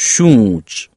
shunch